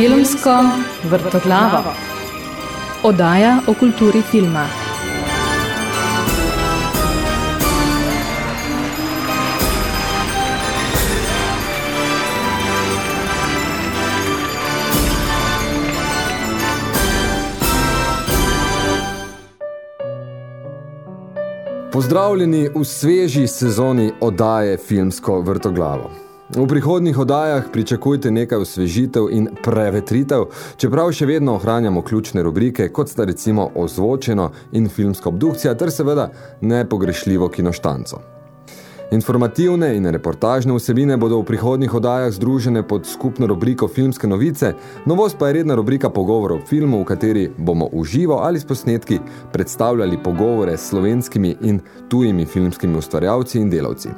Filmsko vrtoglavo. Odaja o kulturi filma. Pozdravljeni v sveži sezoni oddaje Filmsko vrtoglavo. V prihodnih oddajah pričakujte nekaj osvežitev in prevetritev, čeprav še vedno ohranjamo ključne rubrike, kot sta recimo ozvočeno in filmska obdukcija, ter seveda nepogrešljivo kinoštanco. Informativne in reportažne vsebine bodo v prihodnih oddajah združene pod skupno rubriko Filmske novice, novost pa je redna rubrika pogovorov o filmu, v kateri bomo uživo ali s posnetki predstavljali pogovore s slovenskimi in tujimi filmskimi ustvarjalci in delavci.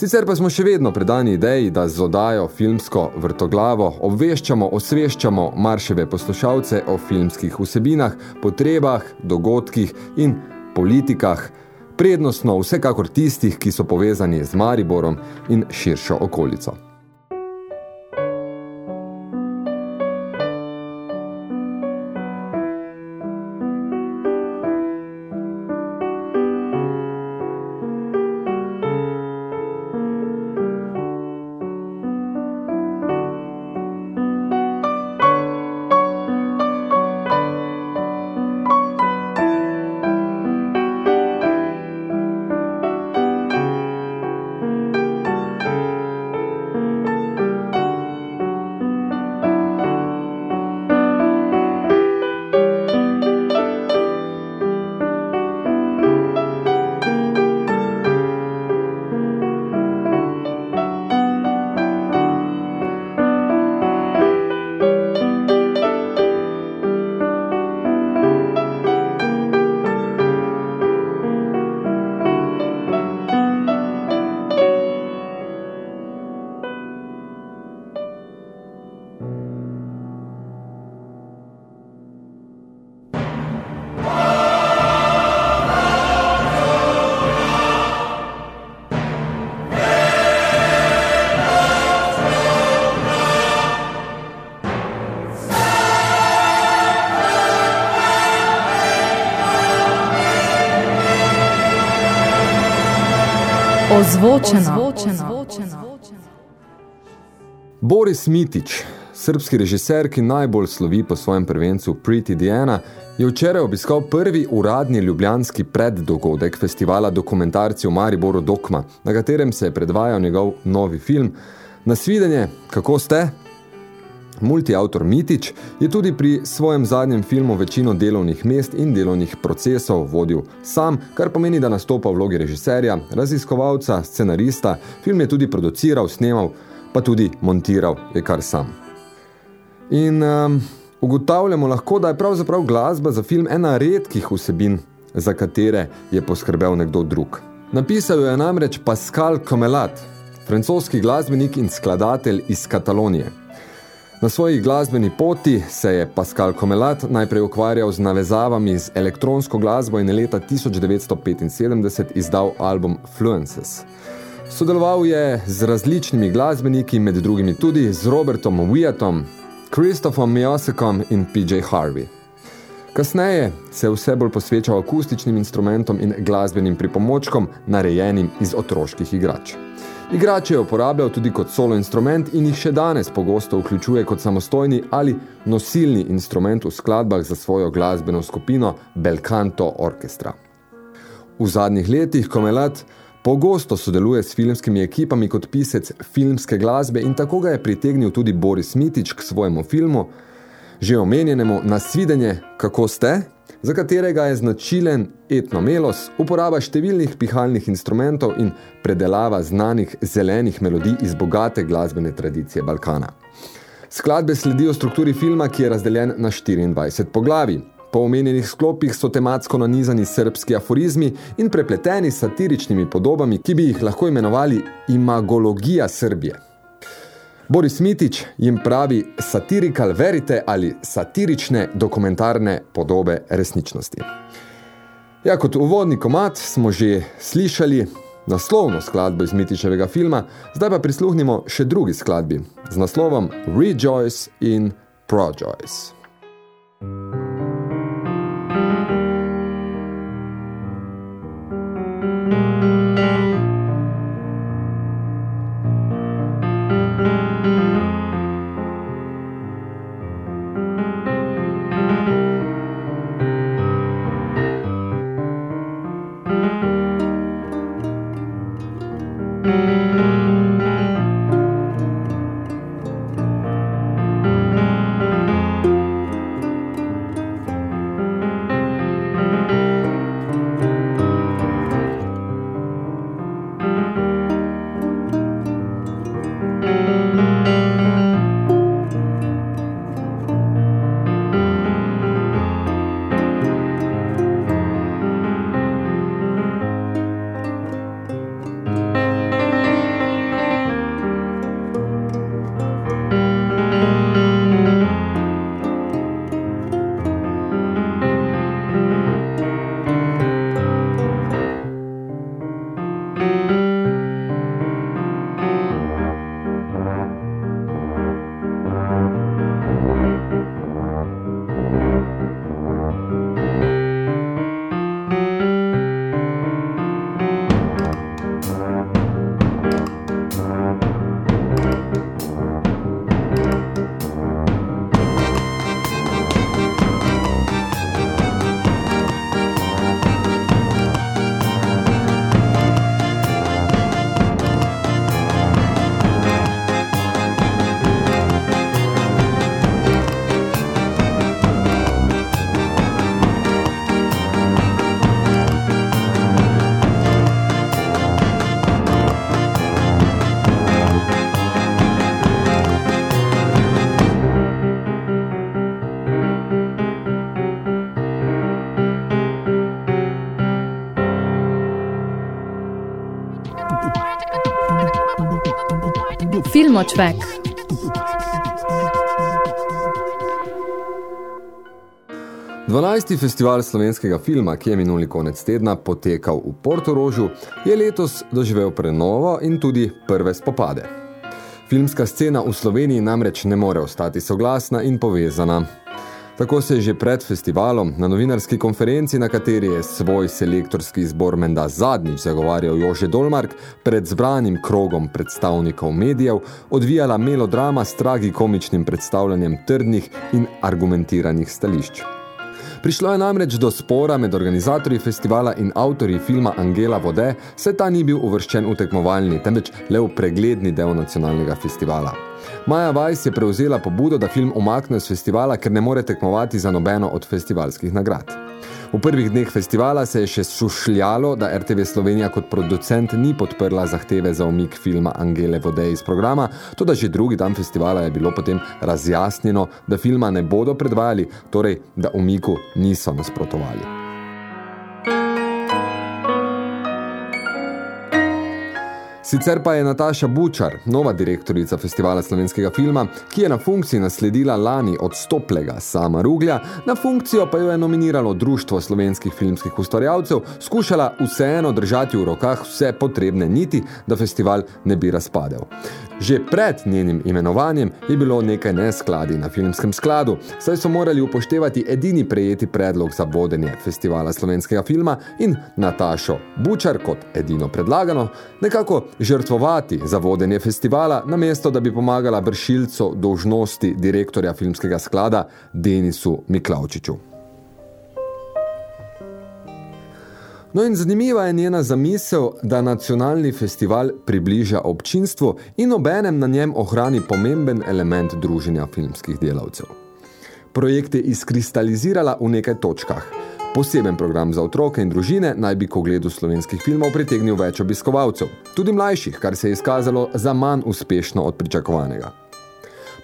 Sicer pa smo še vedno predani ideji, da z odajo filmsko vrtoglavo obveščamo, osveščamo marševe poslušalce o filmskih vsebinah, potrebah, dogodkih in politikah, prednostno vsekakor tistih, ki so povezani z Mariborom in širšo okolico. Ozvočeno. Boris Mitić, srpski režiser, ki najbolj slovi po svojem prvencu Pretty Diana, je včeraj obiskal prvi uradni ljubljanski preddogodek festivala dokumentarci v Mariboru Dokma, na katerem se je predvajal njegov novi film. Nasvidenje, kako ste? Multiautor Mitič je tudi pri svojem zadnjem filmu večino delovnih mest in delovnih procesov vodil sam, kar pomeni, da nastopa v vlogi režiserja, raziskovalca, scenarista, film je tudi produciral, snemal, pa tudi montiral je kar sam. In um, ugotavljamo lahko, da je pravzaprav glasba za film ena redkih vsebin, za katere je poskrbel nekdo drug. Napisal jo je namreč Pascal Comelat, francoski glasbenik in skladatelj iz Katalonije. Na svoji glasbeni poti se je Pascal Comelat najprej ukvarjal z navezavami z elektronsko glasbo in leta 1975 izdal album Fluences. Sodeloval je z različnimi glasbeniki, med drugimi tudi z Robertom Wyatom, Christophom Miosekom in PJ Harvey. Kasneje se je vse bolj posvečal akustičnim instrumentom in glasbenim pripomočkom, narejenim iz otroških igrač. Igrač je uporabljal tudi kot solo instrument in jih še danes pogosto vključuje kot samostojni ali nosilni instrument v skladbah za svojo glasbeno skupino Belcanto Orkestra. V zadnjih letih Komelat pogosto sodeluje s filmskimi ekipami kot pisec filmske glasbe in tako ga je pritegnil tudi Boris Mitič k svojemu filmu, že omenjenemu Nasvidenje, kako ste, za katerega je značilen etnomelos, uporaba številnih pihalnih instrumentov in predelava znanih zelenih melodij iz bogate glasbene tradicije Balkana. Skladbe sledijo strukturi filma, ki je razdeljen na 24 poglavi. Po omenjenih sklopih so tematsko nanizani srbski aforizmi in prepleteni satiričnimi podobami, ki bi jih lahko imenovali imagologija Srbije. Boris Mitič jim pravi satirical verite ali satirične dokumentarne podobe resničnosti. Ja, kot uvodni komad smo že slišali naslovno skladbo iz Mitičevega filma, zdaj pa prisluhnimo še drugi skladbi z naslovom Rejoice in Projoice. Filmočvek. Dvanajsti festival slovenskega filma, ki je minuli konec tedna potekal v Portorožu, je letos doživel prenovo in tudi prve spopade. Filmska scena v Sloveniji namreč ne more ostati soglasna in povezana. Tako se je že pred festivalom na novinarski konferenci, na kateri je svoj selektorski izbor menda zadnjič zagovarjal Jože Dolmark, pred zbranim krogom predstavnikov medijev odvijala melodrama s tragikomičnim predstavljanjem trdnih in argumentiranih stališč. Prišlo je namreč do spora med organizatorji festivala in avtorji filma Angela Vode, se ta ni bil uvrščen v tekmovalni, temveč le v pregledni del nacionalnega festivala. Maja Weiss je prevzela pobudo, da film omakne z festivala, ker ne more tekmovati za nobeno od festivalskih nagrad. V prvih dneh festivala se je še sušljalo, da RTV Slovenija kot producent ni podprla zahteve za omik filma Angele Vode iz programa, tudi že drugi dan festivala je bilo potem razjasnjeno, da filma ne bodo predvajali, torej da omiku niso nasprotovali. Sicer pa je Nataša Bučar, nova direktorica Festivala slovenskega filma, ki je na funkciji nasledila lani odstoplega Sama Ruglja, na funkcijo pa jo je nominiralo Društvo slovenskih filmskih ustvarjalcev, skušala vseeno držati v rokah vse potrebne niti, da festival ne bi razpadel. Že pred njenim imenovanjem je bilo nekaj neskladi na filmskem skladu, saj so morali upoštevati edini prejeti predlog za vodenje Festivala slovenskega filma in Natašo Bučar kot edino predlagano, nekako žrtvovati za vodenje festivala, namesto da bi pomagala vršilcu dolžnosti direktorja filmskega sklada Denisu Miklavčiču. No in zanimiva je njena zamisel, da nacionalni festival približa občinstvo in obenem na njem ohrani pomemben element druženja filmskih delavcev. Projekt je izkristalizirala v nekaj točkah – Poseben program za otroke in družine naj bi ko gledu slovenskih filmov pritegnil več obiskovalcev, tudi mlajših, kar se je izkazalo za manj uspešno od pričakovanega.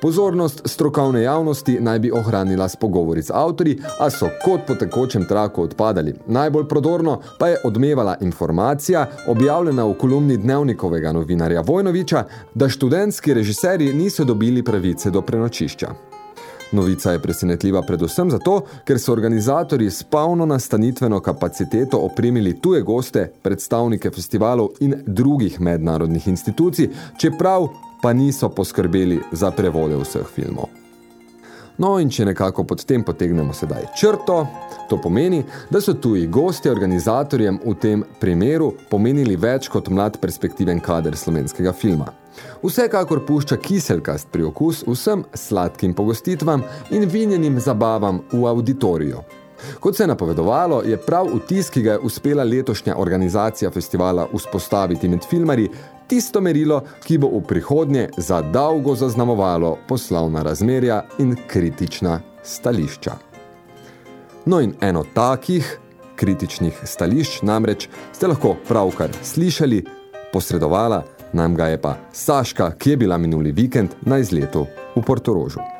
Pozornost strokovne javnosti naj bi ohranila s pogovori z avtori, a so kot po tekočem traku odpadali. Najbolj prodorno pa je odmevala informacija, objavljena v kolumni dnevnikovega novinarja Vojnoviča, da študentski režiserji niso dobili pravice do prenočišča. Novica je presenetljiva predvsem zato, ker so organizatorji s polno nastanitveno kapaciteto opremili tuje goste, predstavnike festivalov in drugih mednarodnih institucij, čeprav pa niso poskrbeli za prevode vseh filmov. No in če nekako pod tem potegnemo sedaj črto, to pomeni, da so tuji gosti organizatorjem v tem primeru pomenili več kot mlad perspektiven kader slovenskega filma. Vsekakor pušča kiselkast pri okus vsem sladkim pogostitvam in vinjenim zabavam v auditoriju. Kot se je napovedovalo, je prav vtis, ki ga je uspela letošnja organizacija festivala vzpostaviti med filmari, tisto merilo, ki bo v prihodnje za dolgo zaznamovalo poslovna razmerja in kritična stališča. No in eno takih kritičnih stališč namreč ste lahko pravkar slišali, posredovala nam ga je pa Saška, ki je bila minuli vikend na izletu v Portorožu.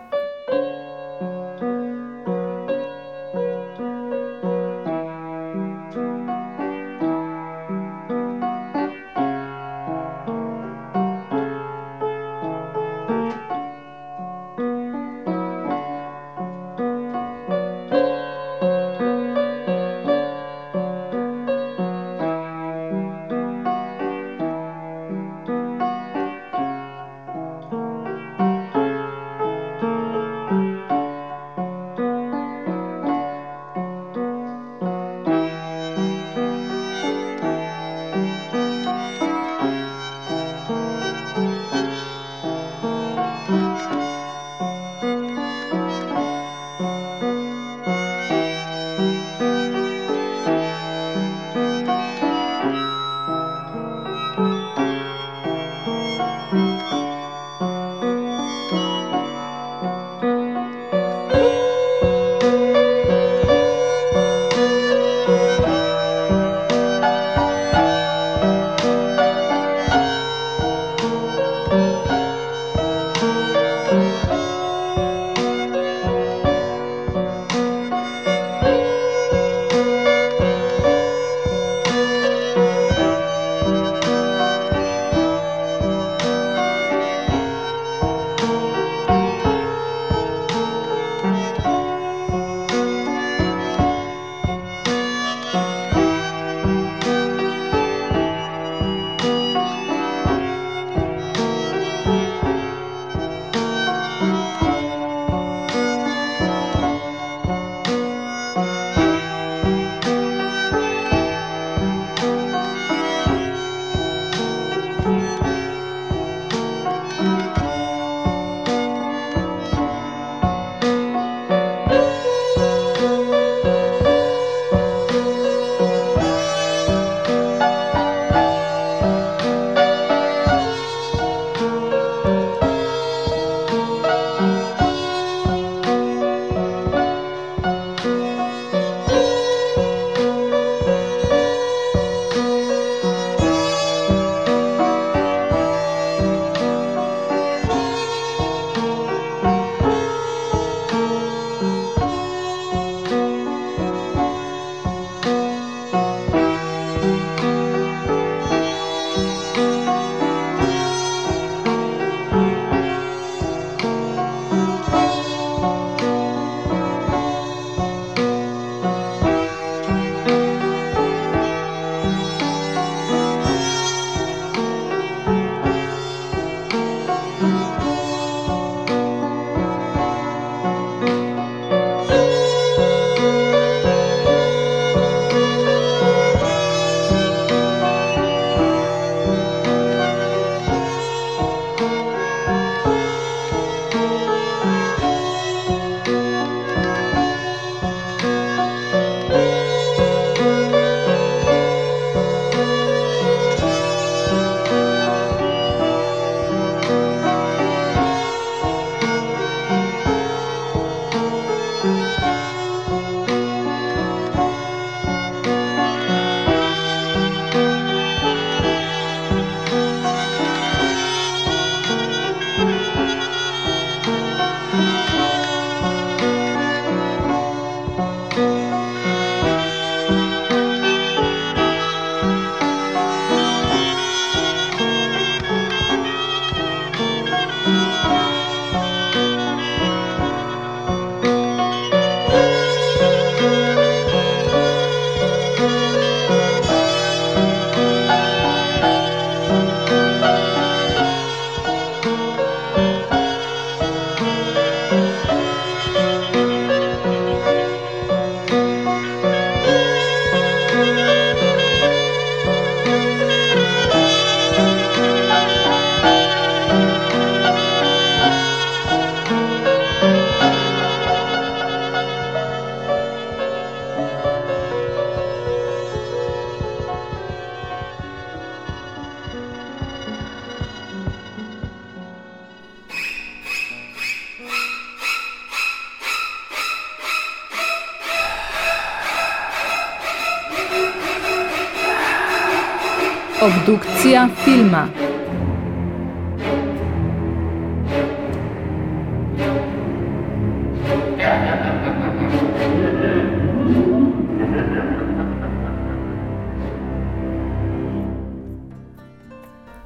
Obdukcija filma.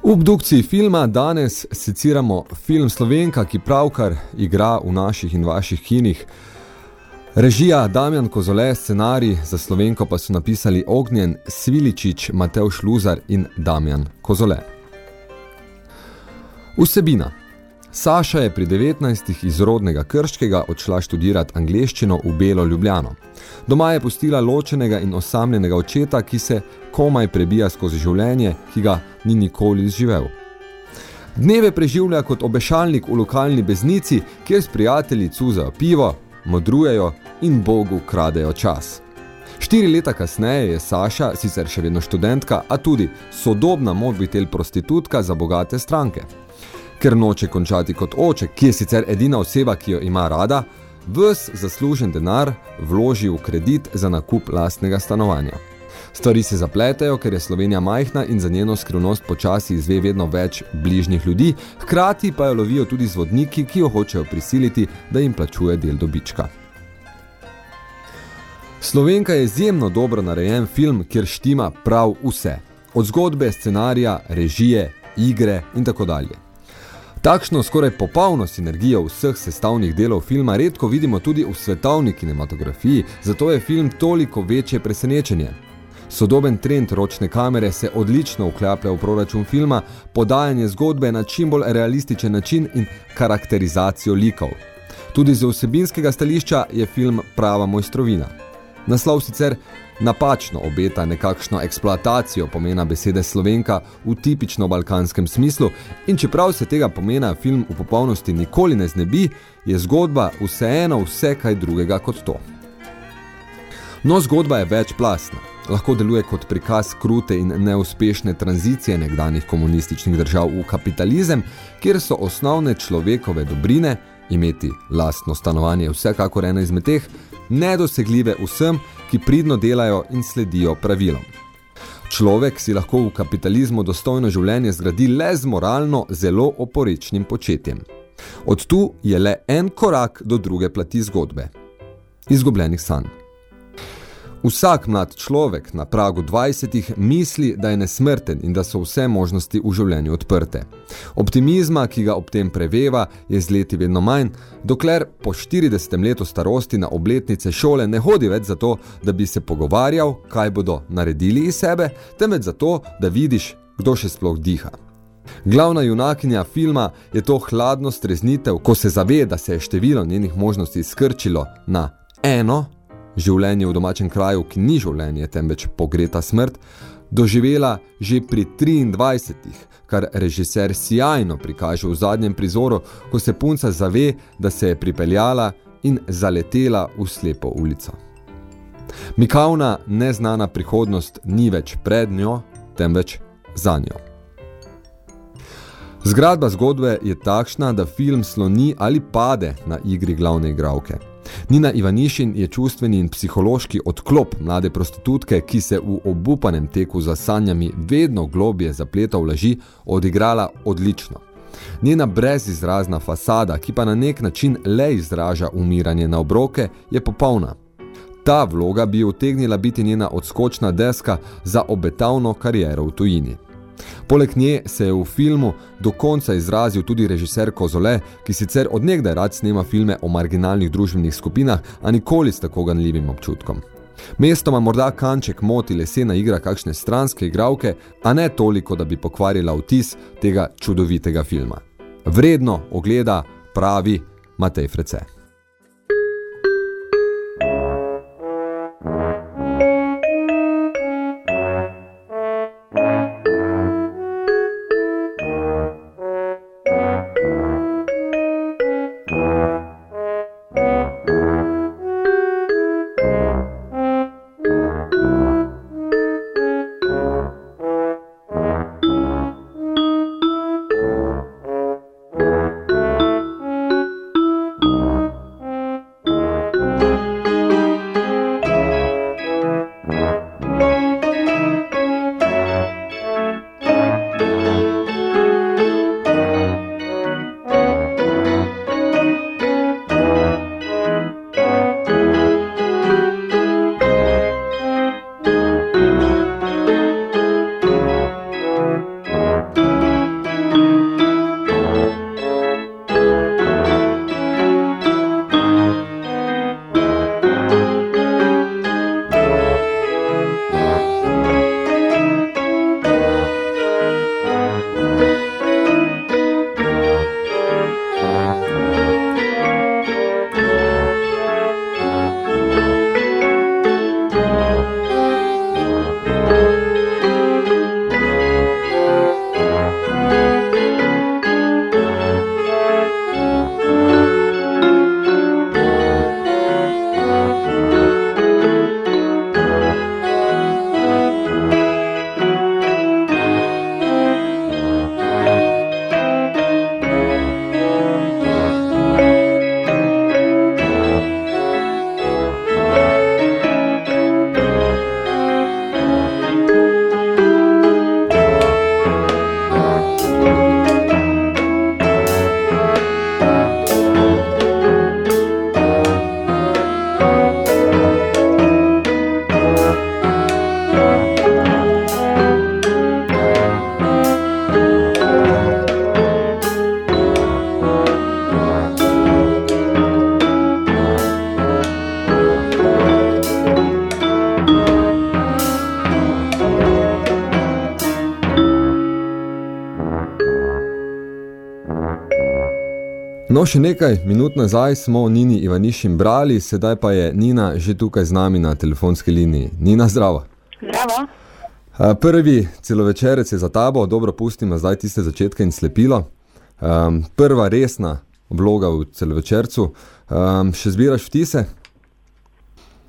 V obdukciji filma danes seciramo film Slovenka, ki pravkar igra v naših in vaših kinih. Režija Damjan Kozole, scenarij za Slovenko pa so napisali Ognjen Sviličič, Mateo Šluzar in Damjan Kozole. Vsebina Saša je pri 19. iz rodnega Krškega odšla študirati angleščino v Belo Ljubljano. Doma je pustila ločenega in osamljenega očeta, ki se komaj prebija skozi življenje, ki ga ni nikoli izživel. Dneve preživlja kot obešalnik v lokalni beznici, kjer s prijatelji cuzajo pivo, modrujejo in Bogu kradejo čas. Štiri leta kasneje je Saša, sicer še vedno študentka, a tudi sodobna mobitel prostitutka za bogate stranke ker noče končati kot oče, ki je sicer edina oseba, ki jo ima rada, ves zaslužen denar vloži v kredit za nakup lastnega stanovanja. Stvari se zapletejo, ker je Slovenija majhna in za njeno skrivnost počasi izve vedno več bližnjih ljudi, hkrati pa jo lovijo tudi zvodniki, ki jo hočejo prisiliti, da jim plačuje del dobička. Slovenka je izjemno dobro narejen film, kjer štima prav vse. Od zgodbe, scenarija, režije, igre in tako dalje. Takšno skoraj popolno sinergijo vseh sestavnih delov filma redko vidimo tudi v svetovni kinematografiji, zato je film toliko večje presenečenje. Sodoben trend ročne kamere se odlično vklaplja v proračun filma, podajanje zgodbe na čim bolj realističen način in karakterizacijo likov. Tudi z vsebinskega stališča je film prava mojstrovina. Naslov sicer napačno obeta nekakšno eksploatacijo pomena besede Slovenka v tipično balkanskem smislu in čeprav se tega pomena film v popolnosti nikoli ne znebi, je zgodba vseeno vse kaj drugega kot to. No, zgodba je večplastna. Lahko deluje kot prikaz krute in neuspešne tranzicije nekdanjih komunističnih držav v kapitalizem, kjer so osnovne človekove dobrine, imeti lastno stanovanje vsekakor ena izmed teh, nedosegljive vsem, ki pridno delajo in sledijo pravilom. Človek si lahko v kapitalizmu dostojno življenje zgradi le z moralno zelo oporečnim početjem. Od tu je le en korak do druge plati zgodbe. Izgubljenih sanj. Vsak mlad človek na pragu 20 misli, da je nesmrten in da so vse možnosti v življenju odprte. Optimizma, ki ga ob tem preveva, je z leti vedno manj, dokler po 40 letu starosti na obletnice šole ne hodi več zato, da bi se pogovarjal, kaj bodo naredili iz sebe, temveč zato, da vidiš, kdo še sploh diha. Glavna junakinja filma je to hladno streznitev, ko se zave, da se je število njenih možnosti skrčilo na eno, življenje v domačem kraju, ki ni življenje, temveč pogreta smrt, doživela že pri 23, kar režiser sjajno prikaže v zadnjem prizoru, ko se punca zave, da se je pripeljala in zaletela v slepo ulico. Mikavna neznana prihodnost ni več pred njo, temveč za njo. Zgradba zgodbe je takšna, da film sloni ali pade na igri glavne igralke. Nina Ivanišin je čustveni in psihološki odklop mlade prostitutke, ki se v obupanem teku za sanjami vedno globje zapleta v laži, odigrala odlično. Njena brezizrazna fasada, ki pa na nek način le izraža umiranje na obroke, je popolna. Ta vloga bi utegnila biti njena odskočna deska za obetavno kariero v tujini. Poleg nje se je v filmu do konca izrazil tudi režiser Kozole, ki sicer od nekdaj rad snema filme o marginalnih družbenih skupinah, a nikoli s tako ganljivim občutkom. Mestoma morda kanček moti lesena igra kakšne stranske igralke, a ne toliko, da bi pokvarila vtis tega čudovitega filma. Vredno ogleda pravi Matej Frece. No, še nekaj minut nazaj smo Nini Ivanišin brali, sedaj pa je Nina že tukaj z nami na telefonski liniji. Nina, zdravo. Zdravo. Prvi celovečerec je za tabo, dobro pustimo zdaj tiste začetke in slepilo. Um, prva resna vloga v celovečercu. Um, še zbiraš vtise?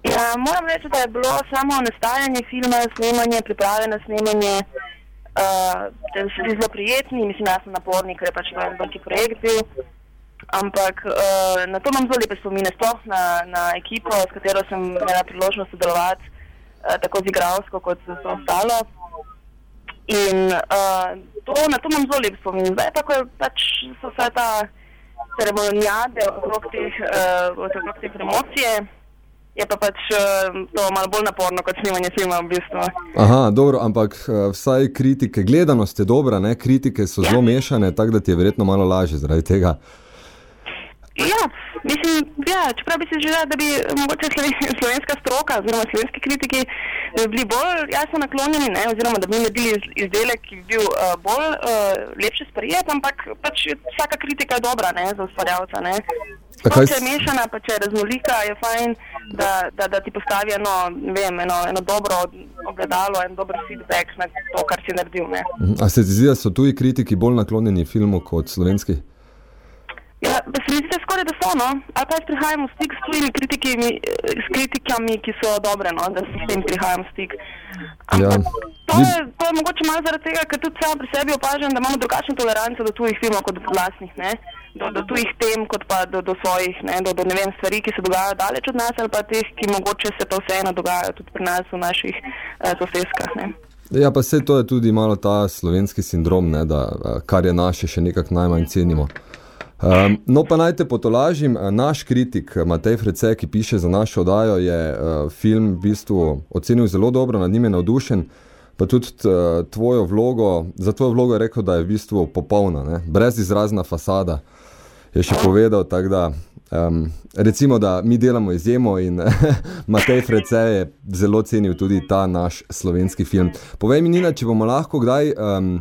Ja, moram reči, da je bilo samo nastajanje filma, snemanje, priprave na snemanje, uh, da so bili zelo prijetni, mislim, da sem napornik, ker je pač veliki projekt bil. Ampak uh, na to imam zelo lepe spomine, sploh na, na ekipo, s katero sem imela priložnost sodelovati, uh, tako z igralsko kot z ostalo. In uh, to, na to imam zelo lep spomin. Zdaj pa, ko pač so vse ta ceremonijade okrog teh, uh, okrog te promocije, je pa pač uh, to malo bolj naporno kot snimanje filma v bistvu. Aha, dobro, ampak uh, vsaj kritike, gledanost je dobra, ne? kritike so zelo mešane, tako da ti je verjetno malo lažje zaradi tega. Ja, mislim, ja, čeprav bi si želel, da bi mogoče slovenska stroka oziroma slovenski kritiki bili bolj jasno naklonjeni, ne, oziroma da bi naredili izdelek, ki bi bil uh, bolj uh, lepše sprejet, ampak pač vsaka kritika je dobra ne, za ustvarjalca. Kaj... Če je mešana, pa če je raznolika, je fajn, da, da, da ti postavi eno, vem, eno, eno dobro ogledalo, en dober feedback na to, kar si naredil. Ne. Mhm. A se ti zdi, da so tuji kritiki bolj naklonjeni filmu kot slovenski? Ja, da se mi zdi skoraj da so, no? ali pa jaz prihajam v stik s tujimi kritikami, ki so dobre, no? da s tem prihajam v stik. Ja. To, je, to je mogoče malo zaradi tega, ker tudi sam pri sebi opažam, da imamo drugačno toleranco do tujih filmov kot do vlastnih, ne? do, do tujih tem, kot pa do, do svojih, ne? do, do ne vem, stvari, ki se dogajajo daleč od nas, ali pa teh, ki mogoče se to vseeno dogajajo tudi pri nas v naših eh, soseskah. Ja, pa vse to je tudi malo ta slovenski sindrom, ne? da eh, kar je naše, še nekako najmanj cenimo. Um, no, pa naj te potolažim. Naš kritik Matej Frece, ki piše za našo oddajo, je uh, film v bistvu ocenil zelo dobro, nad njim je navdušen. Pa tudi tvojo vlogo, za tvojo vlogo je rekel, da je v bistvu popolna, ne? brez izrazna fasada. Je še povedal, tako da um, recimo, da mi delamo izjemo in Matej Frece je zelo cenil tudi ta naš slovenski film. Povej mi, Nina, če bomo lahko kdaj. Um,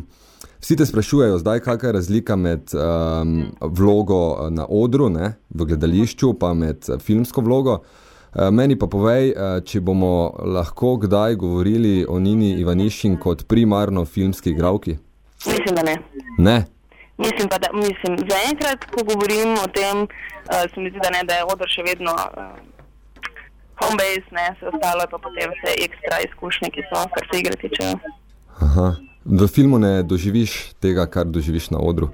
Vsi te sprašujejo, zdaj, kakšna je razlika med um, vlogo na odru, ne, v gledališču, pa med filmsko vlogo. Uh, meni pa povej, uh, če bomo lahko kdaj govorili o Nini Ivanišin kot primarno filmski igravki. Mislim, da ne. Ne. Mislim pa, da mislim, zaenkrat, ko govorim o tem, uh, se mi zdi, da, ne, da je odr še vedno uh, home base, ne, vse ostalo je pa potem vse ekstra izkušnje, ki so, kar se igre tiče. Aha. V filmu ne doživiš tega, kar doživiš na odru.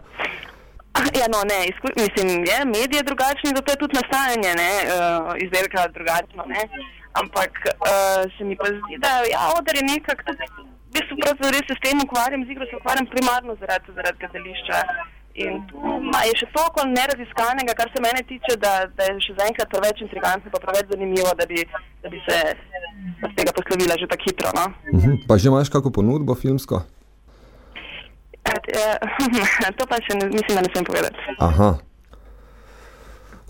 Ja, no, ne, izku, mislim, je medije drugačni, zato je tudi nastajanje ne, uh, izdelka drugačno. Ne. Ampak uh, se mi pa zdi, da ja, odr je nekako, v bistvu res se s tem ukvarjam, z igro se ukvarjam primarno zaradi, zaradi gledališča. In ma, je še toliko neraziskanega, kar se mene tiče, da, da je še zaenkrat preveč intrigantno, pa preveč zanimivo, da bi, da bi se od tega poslovila že tako hitro. No? Uh -huh. Pa že imaš kakšno ponudbo filmsko? to pa še ne, mislim, da ne smem povedati. Aha.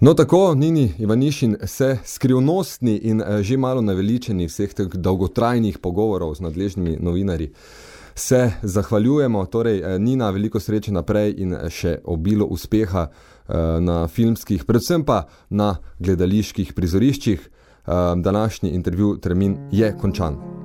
No, tako, Nini Ivanišin, se skrivnostni in eh, že malo naveličeni vseh teh dolgotrajnih pogovorov z nadležnimi novinarji se zahvaljujemo. Torej, eh, Nina, veliko sreče naprej in eh, še obilo uspeha na filmskih, predvsem pa na gledaliških prizoriščih. Današnji intervju termin je končan.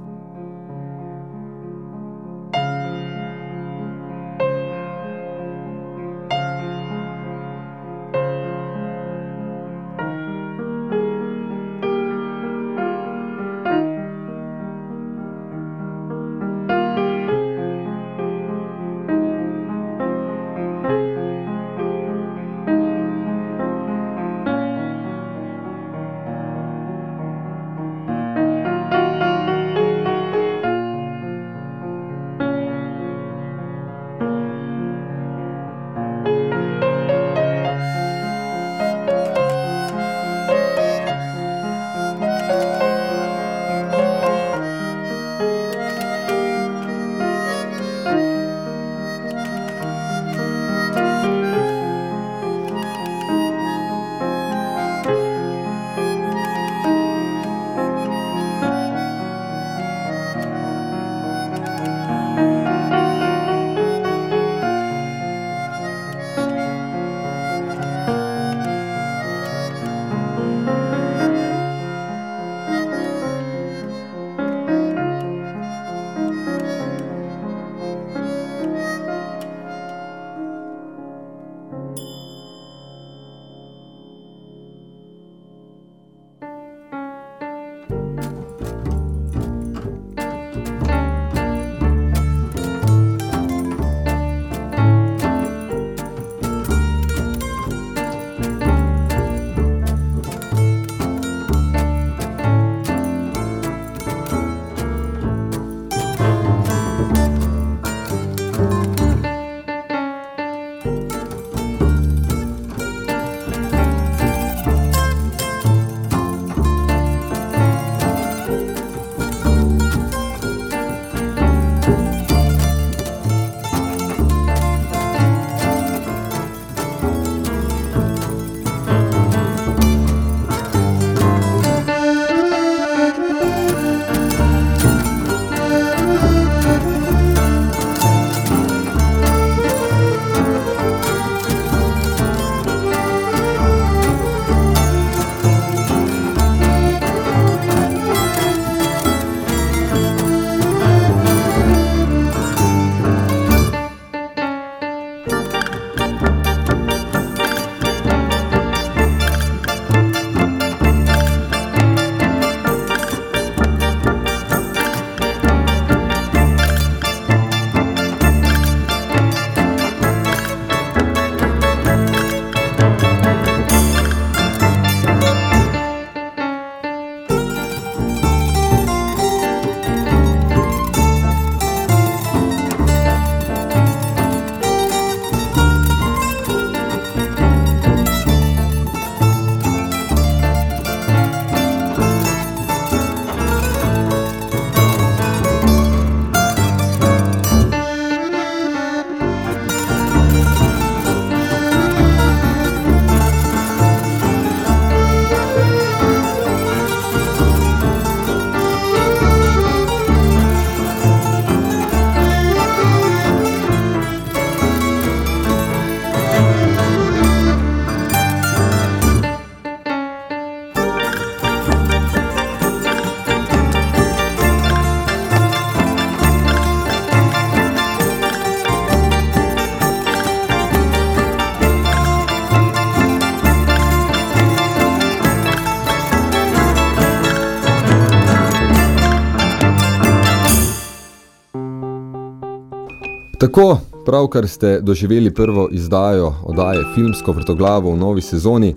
Tako, pravkar ste doživeli prvo izdajo oddaje Filmsko vrtoglavo v novi sezoni.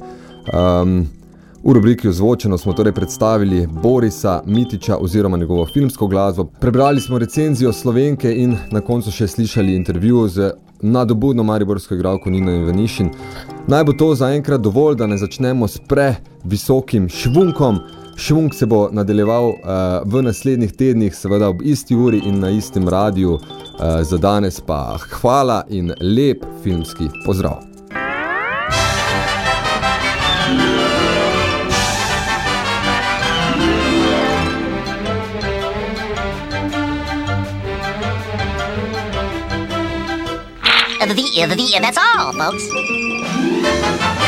Um, v rubriki Ozvočeno smo torej predstavili Borisa Mitiča oziroma njegovo filmsko glasbo. Prebrali smo recenzijo Slovenke in na koncu še slišali intervju z nadobudno mariborsko igralko Nino Ivanišin. Naj bo to zaenkrat dovolj, da ne začnemo s previsokim švunkom. Švunk se bo nadaljeval uh, v naslednjih tednih, seveda ob isti uri in na istem radiju. Uh, za danes pa hvala in lep filmski pozdrav. The, the, the, that's all, folks.